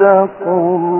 واتقوا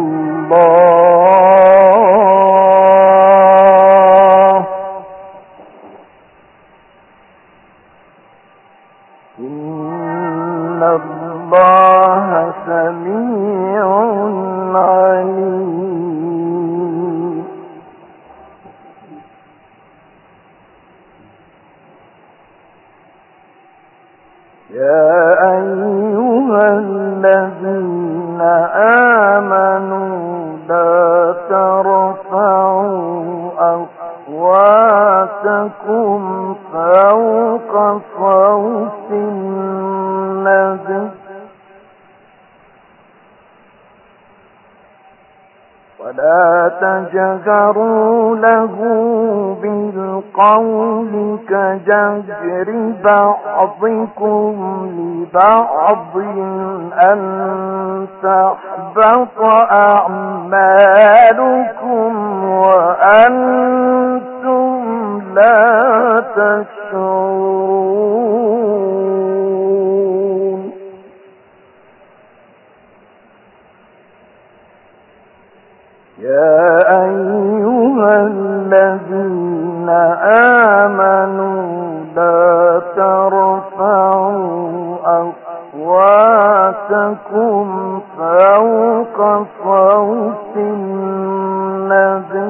تجهروا له بالقول كجهر بعضكم لبعض أن تحبط أعمالكم وأنتم لا تشعرون آمنوا لا ترفعوا أصواتكم فوق صوت النبي.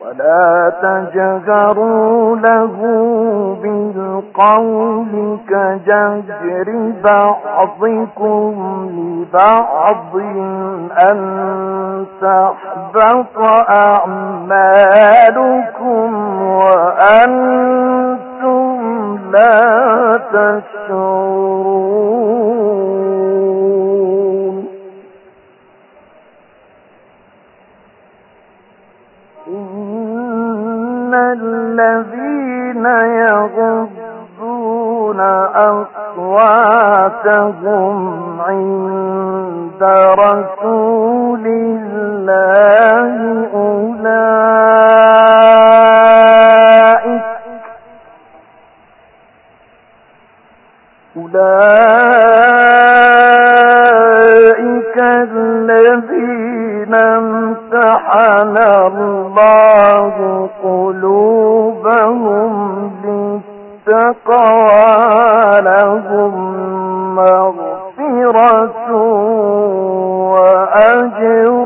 ولا تجهروا له بالقول كجهر بعضكم لبعض أن تحبط أعمالكم وأنتم لا تشعرون. إن الذين يغضون أصواتهم عند رسول الله أولئك أولئك الذين امتحن الله قلوبهم للتقوى لهم مغفرة وأجر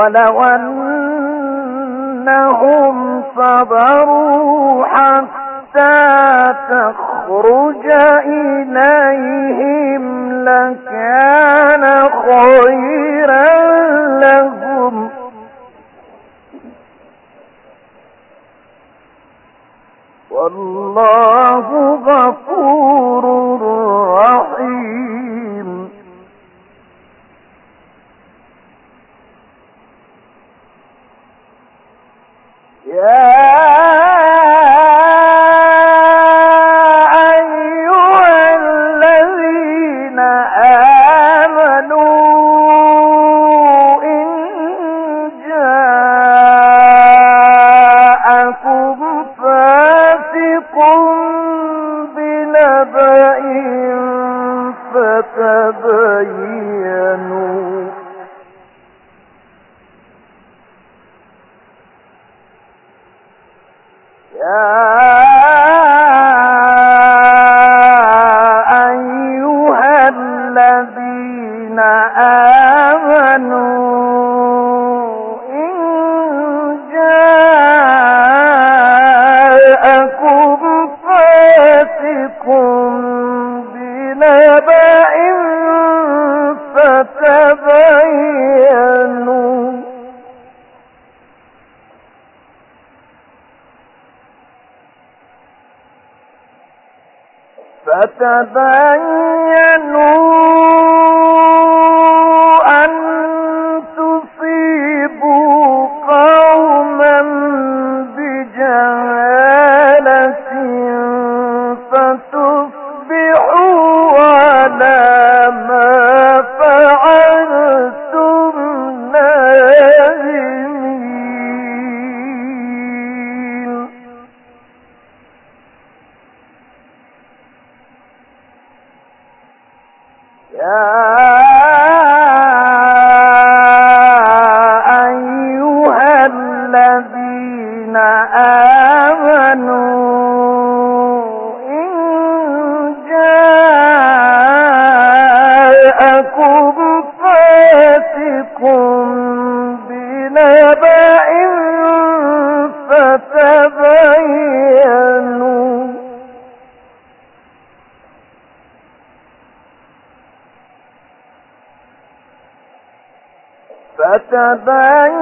ولو أنهم صبروا حتى تخرج إليهم لكان خيرا فتبينوا بين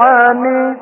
وزينه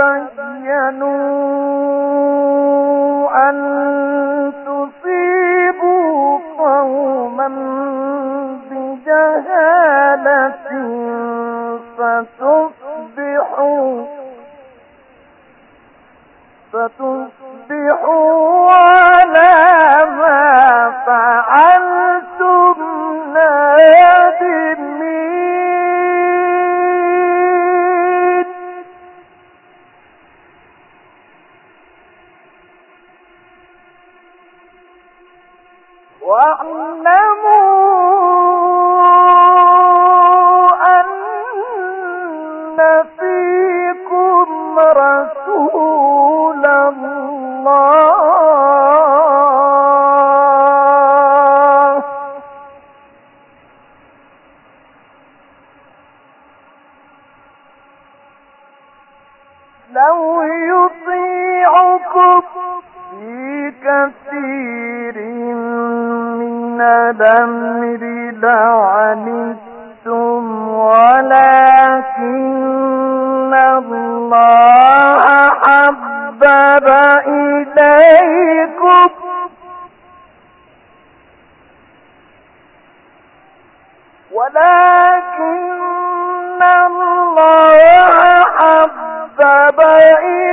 تبينوا أن تصيبوا قوما بجهالة فتصبحوا فتصبحوا بئيس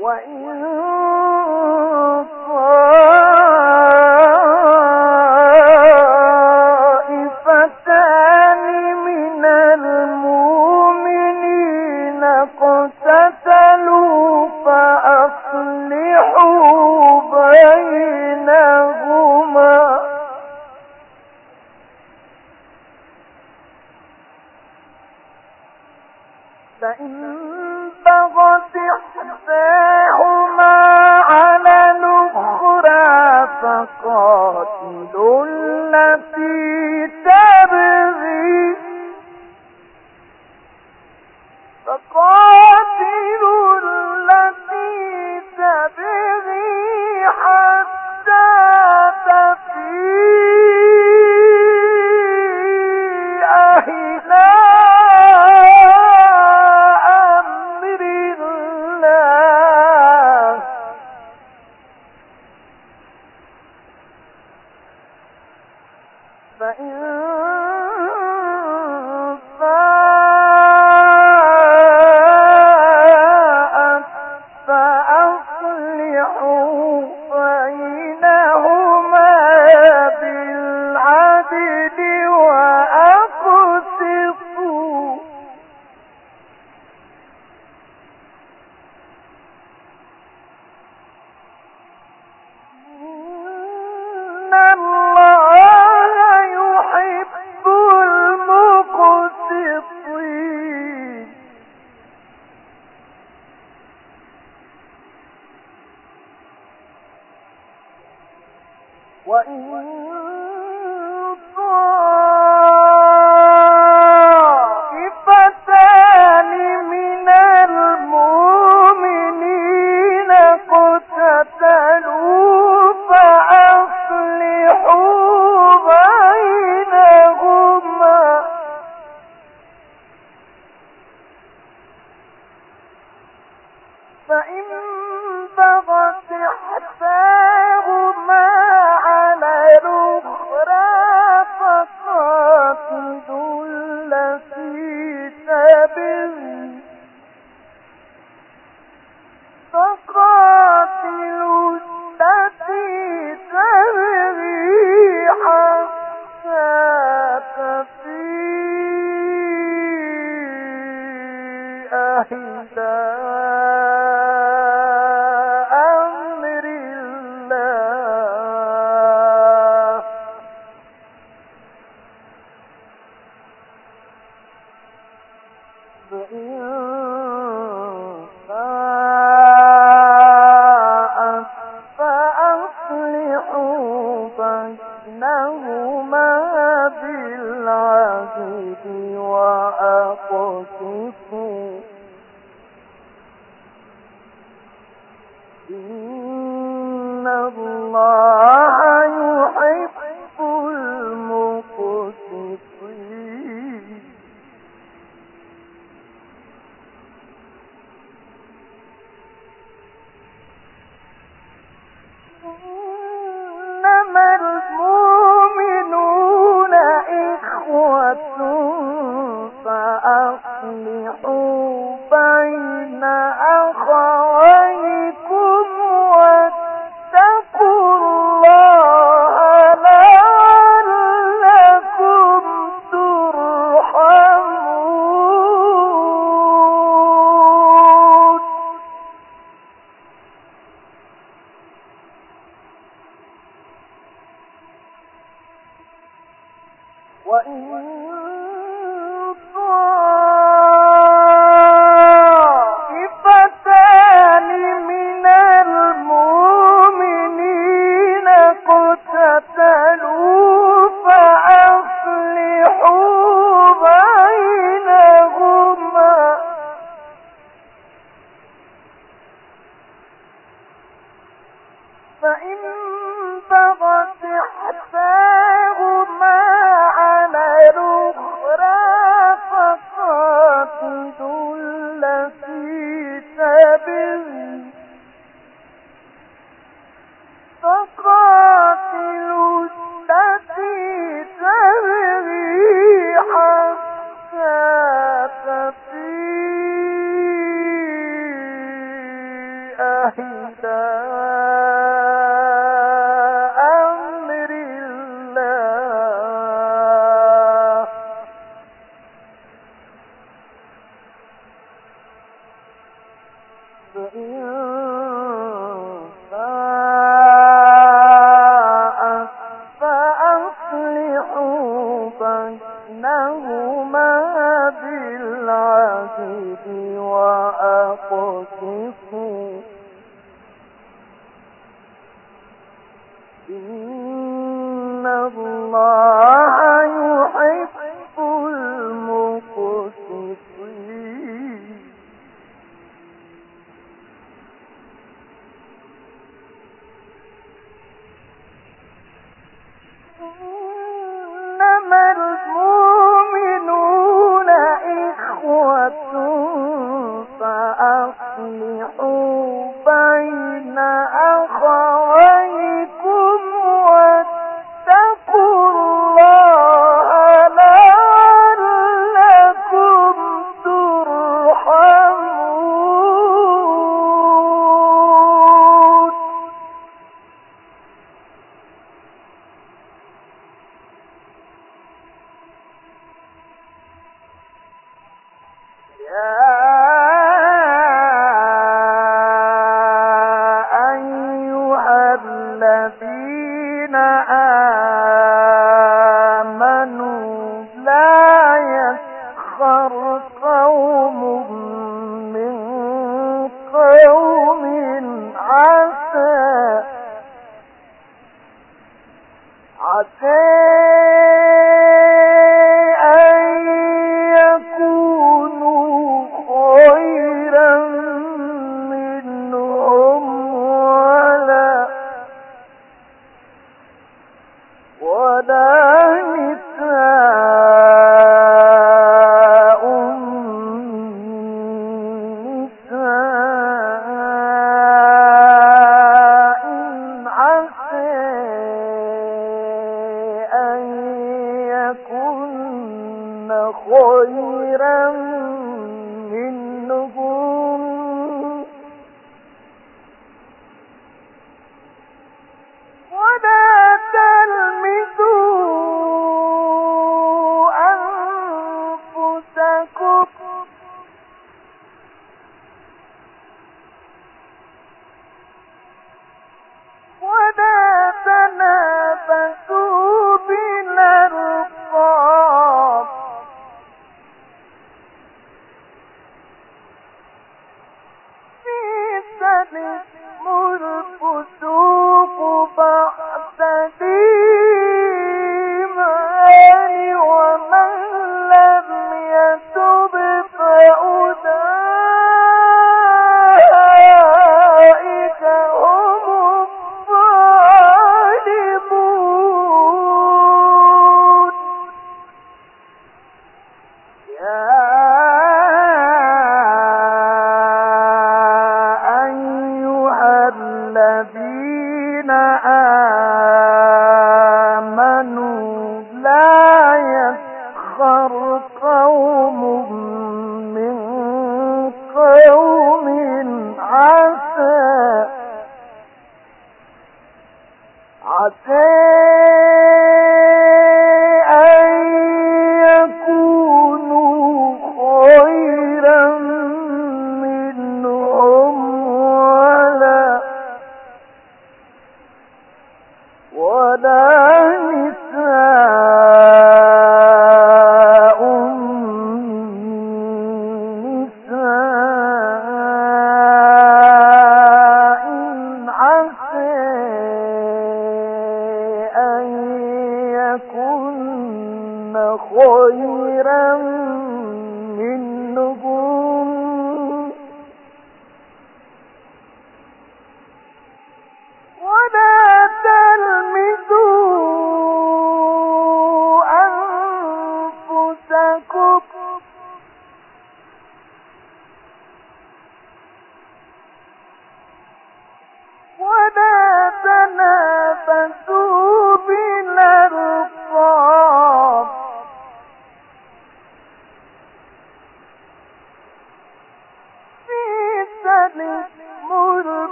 بالعدل شهدان فأصلحوا الذين آمنوا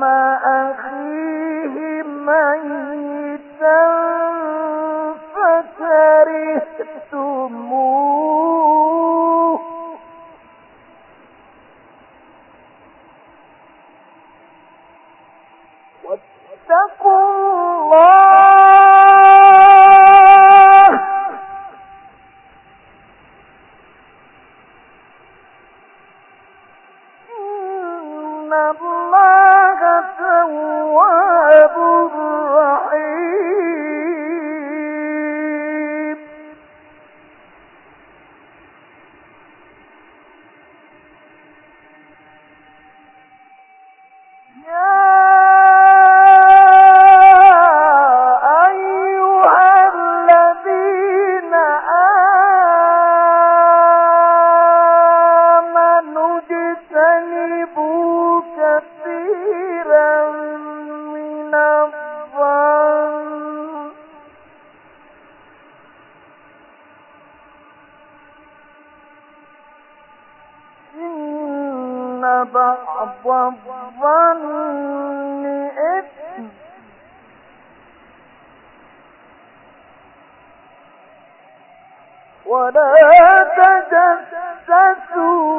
ما ولا تجسسوا.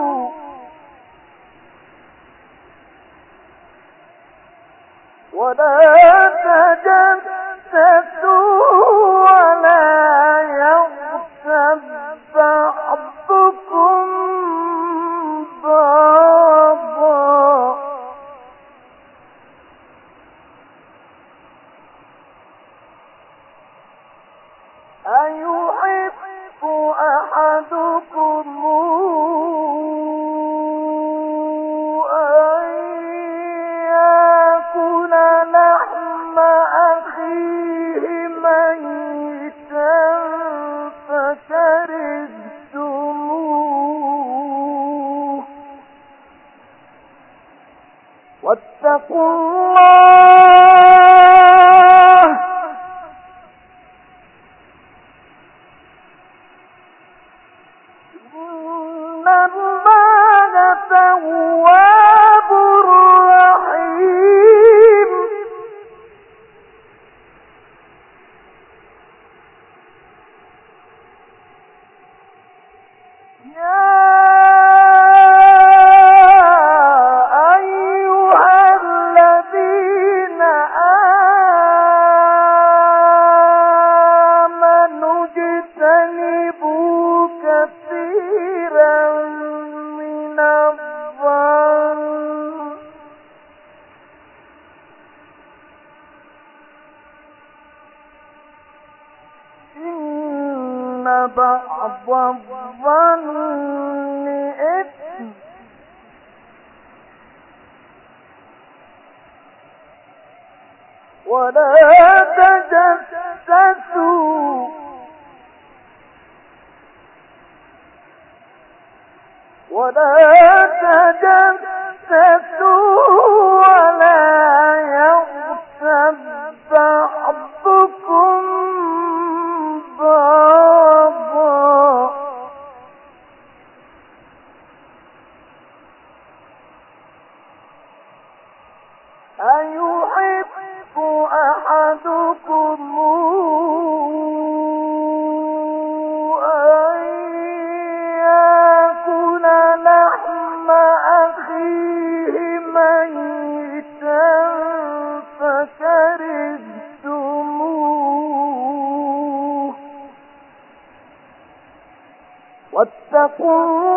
Yeah. 我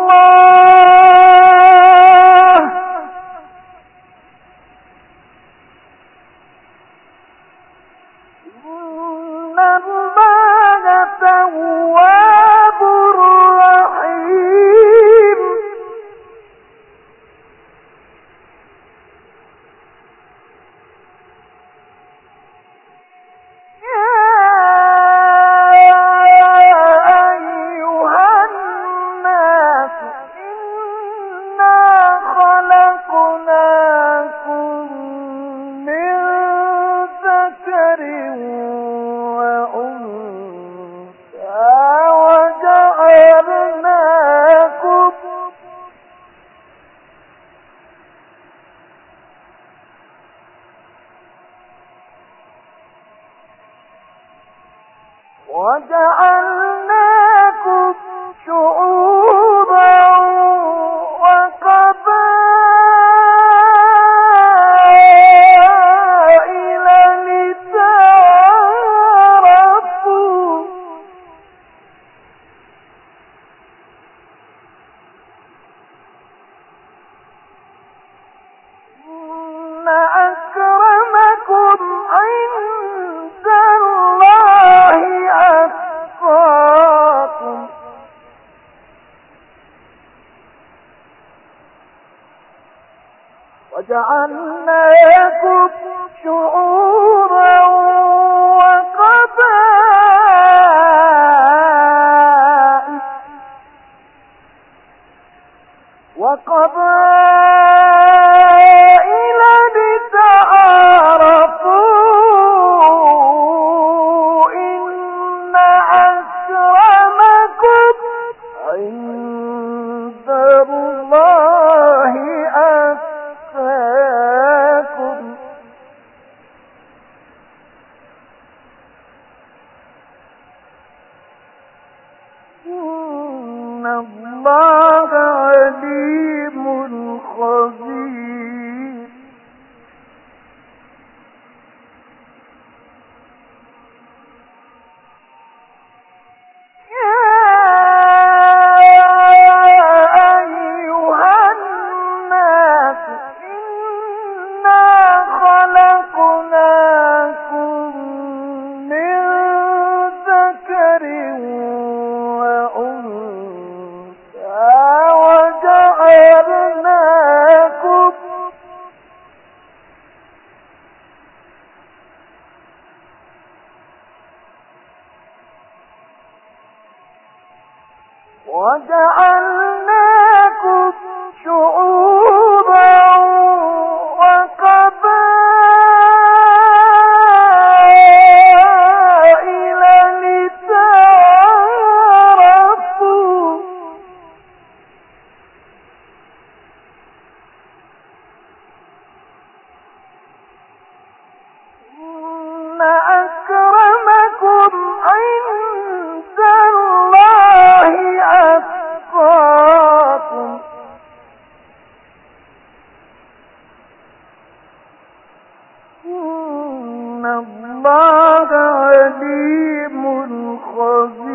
أخذ